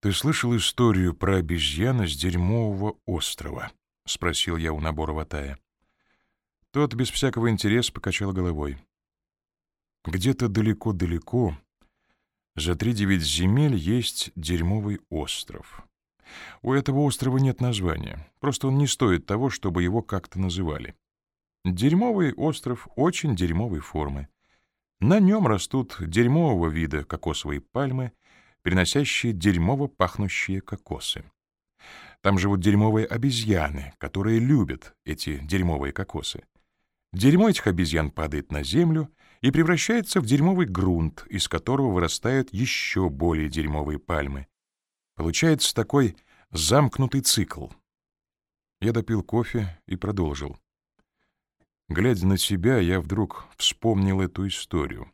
«Ты слышал историю про обезьяну с дерьмового острова?» — спросил я у набора Ватая. Тот без всякого интереса покачал головой. «Где-то далеко-далеко, за три девять земель, есть дерьмовый остров. У этого острова нет названия, просто он не стоит того, чтобы его как-то называли. Дерьмовый остров очень дерьмовой формы. На нем растут дерьмового вида кокосовые пальмы — приносящие дерьмово пахнущие кокосы. Там живут дерьмовые обезьяны, которые любят эти дерьмовые кокосы. Дерьмо этих обезьян падает на землю и превращается в дерьмовый грунт, из которого вырастают еще более дерьмовые пальмы. Получается такой замкнутый цикл. Я допил кофе и продолжил. Глядя на себя, я вдруг вспомнил эту историю.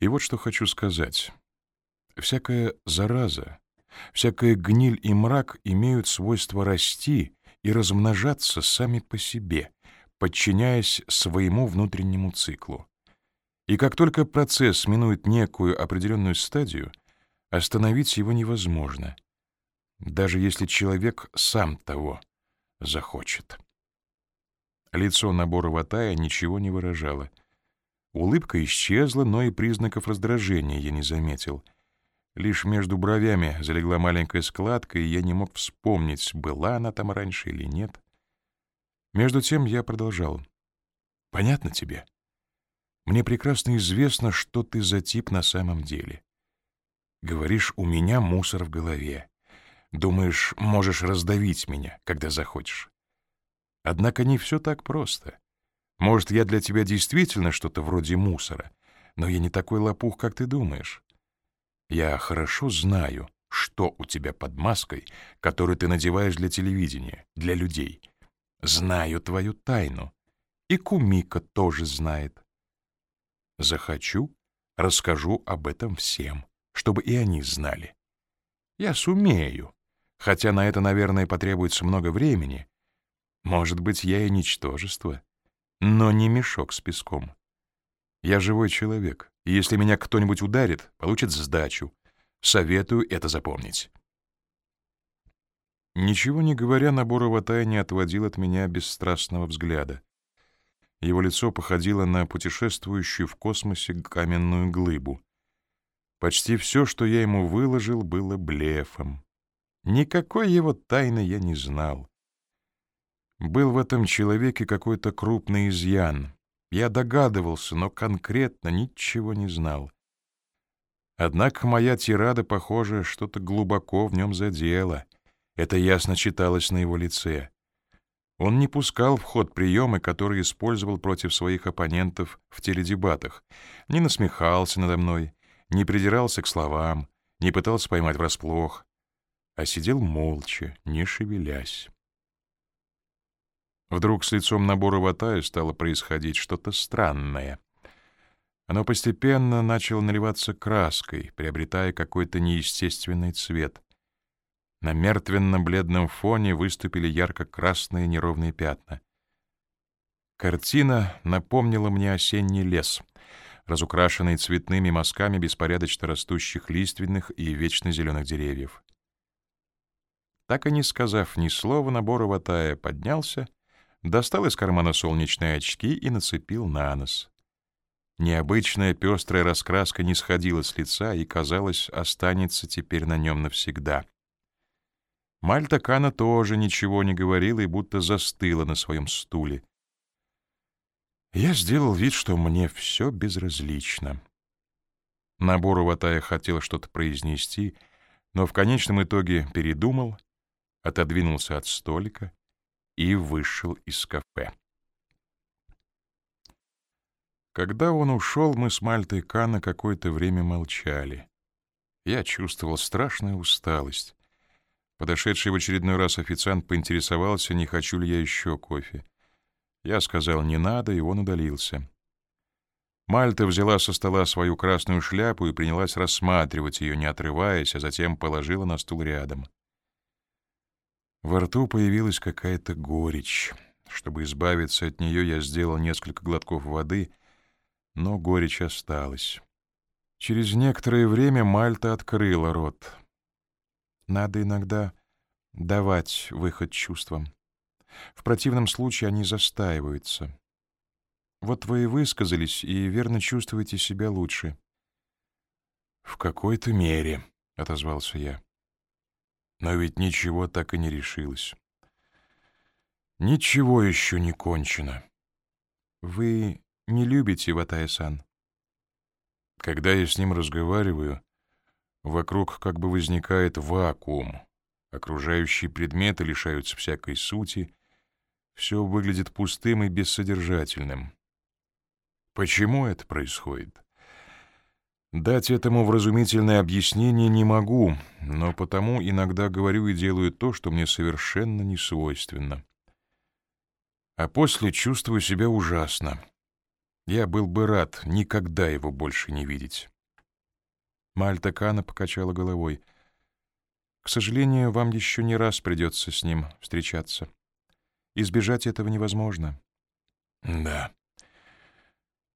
И вот что хочу сказать. Всякая зараза, всякая гниль и мрак имеют свойство расти и размножаться сами по себе, подчиняясь своему внутреннему циклу. И как только процесс минует некую определенную стадию, остановить его невозможно, даже если человек сам того захочет. Лицо набора Ватая ничего не выражало. Улыбка исчезла, но и признаков раздражения я не заметил — Лишь между бровями залегла маленькая складка, и я не мог вспомнить, была она там раньше или нет. Между тем я продолжал. «Понятно тебе? Мне прекрасно известно, что ты за тип на самом деле. Говоришь, у меня мусор в голове. Думаешь, можешь раздавить меня, когда захочешь. Однако не все так просто. Может, я для тебя действительно что-то вроде мусора, но я не такой лопух, как ты думаешь. Я хорошо знаю, что у тебя под маской, которую ты надеваешь для телевидения, для людей. Знаю твою тайну. И Кумика тоже знает. Захочу, расскажу об этом всем, чтобы и они знали. Я сумею, хотя на это, наверное, потребуется много времени. Может быть, я и ничтожество, но не мешок с песком. Я живой человек, и если меня кто-нибудь ударит, получит сдачу. Советую это запомнить. Ничего не говоря, Наборова Тай не отводил от меня бесстрастного взгляда. Его лицо походило на путешествующую в космосе каменную глыбу. Почти все, что я ему выложил, было блефом. Никакой его тайны я не знал. Был в этом человеке какой-то крупный изъян, я догадывался, но конкретно ничего не знал. Однако моя тирада, похоже, что-то глубоко в нем задела. Это ясно читалось на его лице. Он не пускал в ход приемы, которые использовал против своих оппонентов в теледебатах, не насмехался надо мной, не придирался к словам, не пытался поймать врасплох, а сидел молча, не шевелясь. Вдруг с лицом набора Ватая стало происходить что-то странное. Оно постепенно начало наливаться краской, приобретая какой-то неестественный цвет. На мертвенно-бледном фоне выступили ярко-красные неровные пятна. Картина напомнила мне осенний лес, разукрашенный цветными мазками беспорядочно растущих лиственных и вечно зеленых деревьев. Так и не сказав ни слова, набор Ватая поднялся достал из кармана солнечные очки и нацепил на нос. Необычная пестрая раскраска не сходила с лица и, казалось, останется теперь на нем навсегда. Мальта Кана тоже ничего не говорила и будто застыла на своем стуле. Я сделал вид, что мне все безразлично. Набору Ватая хотел что-то произнести, но в конечном итоге передумал, отодвинулся от столика и вышел из кафе. Когда он ушел, мы с Мальтой Кана какое-то время молчали. Я чувствовал страшную усталость. Подошедший в очередной раз официант поинтересовался, не хочу ли я еще кофе. Я сказал «не надо», и он удалился. Мальта взяла со стола свою красную шляпу и принялась рассматривать ее, не отрываясь, а затем положила на стул рядом. Во рту появилась какая-то горечь. Чтобы избавиться от нее, я сделал несколько глотков воды, но горечь осталась. Через некоторое время Мальта открыла рот. Надо иногда давать выход чувствам. В противном случае они застаиваются. Вот вы и высказались, и верно чувствуете себя лучше. «В какой-то мере», — отозвался я. «Но ведь ничего так и не решилось. Ничего еще не кончено». «Вы не любите Ватая-сан?» Когда я с ним разговариваю, вокруг как бы возникает вакуум. Окружающие предметы лишаются всякой сути, все выглядит пустым и бессодержательным. Почему это происходит? Дать этому вразумительное объяснение не могу, но потому иногда говорю и делаю то, что мне совершенно не свойственно. А после чувствую себя ужасно. Я был бы рад никогда его больше не видеть. Мальта Кана покачала головой. К сожалению, вам еще не раз придется с ним встречаться. Избежать этого невозможно. Да.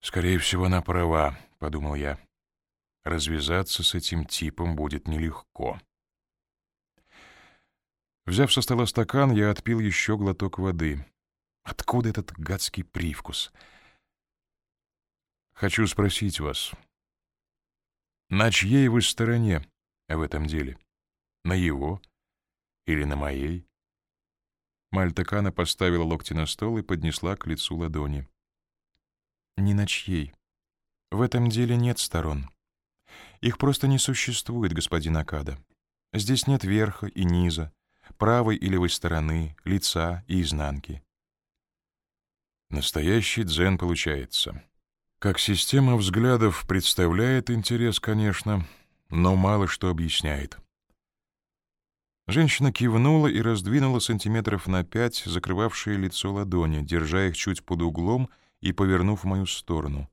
Скорее всего, она права, подумал я. Развязаться с этим типом будет нелегко. Взяв со стола стакан, я отпил еще глоток воды. Откуда этот гадский привкус? Хочу спросить вас, на чьей вы стороне в этом деле? На его или на моей? Мальтакана поставила локти на стол и поднесла к лицу ладони. Ни на чьей. В этом деле нет сторон. Их просто не существует, господин Акада. Здесь нет верха и низа, правой и левой стороны, лица и изнанки. Настоящий дзен получается. Как система взглядов представляет интерес, конечно, но мало что объясняет. Женщина кивнула и раздвинула сантиметров на пять закрывавшие лицо ладони, держа их чуть под углом и повернув в мою сторону.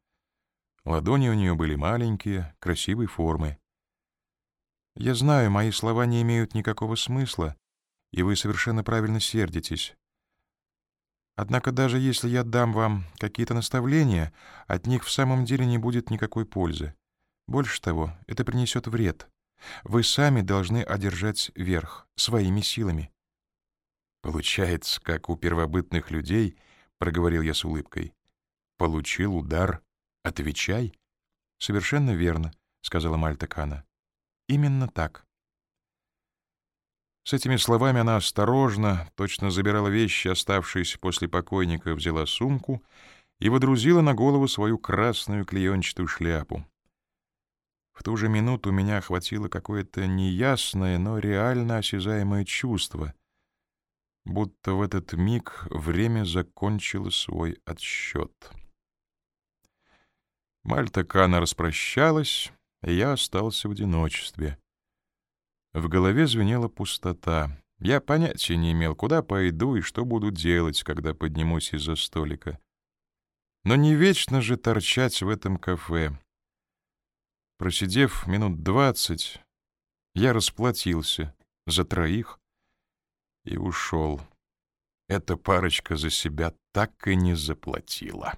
Ладони у нее были маленькие, красивой формы. «Я знаю, мои слова не имеют никакого смысла, и вы совершенно правильно сердитесь. Однако даже если я дам вам какие-то наставления, от них в самом деле не будет никакой пользы. Больше того, это принесет вред. Вы сами должны одержать верх своими силами». «Получается, как у первобытных людей», — проговорил я с улыбкой. «Получил удар, «Отвечай». «Совершенно верно», — сказала Мальта Кана. «Именно так». С этими словами она осторожно, точно забирала вещи, оставшиеся после покойника, взяла сумку и водрузила на голову свою красную клеенчатую шляпу. В ту же минуту меня охватило какое-то неясное, но реально осязаемое чувство, будто в этот миг время закончило свой отсчет. Мальта Кана распрощалась, и я остался в одиночестве. В голове звенела пустота. Я понятия не имел, куда пойду и что буду делать, когда поднимусь из-за столика. Но не вечно же торчать в этом кафе. Просидев минут двадцать, я расплатился за троих и ушел. Эта парочка за себя так и не заплатила.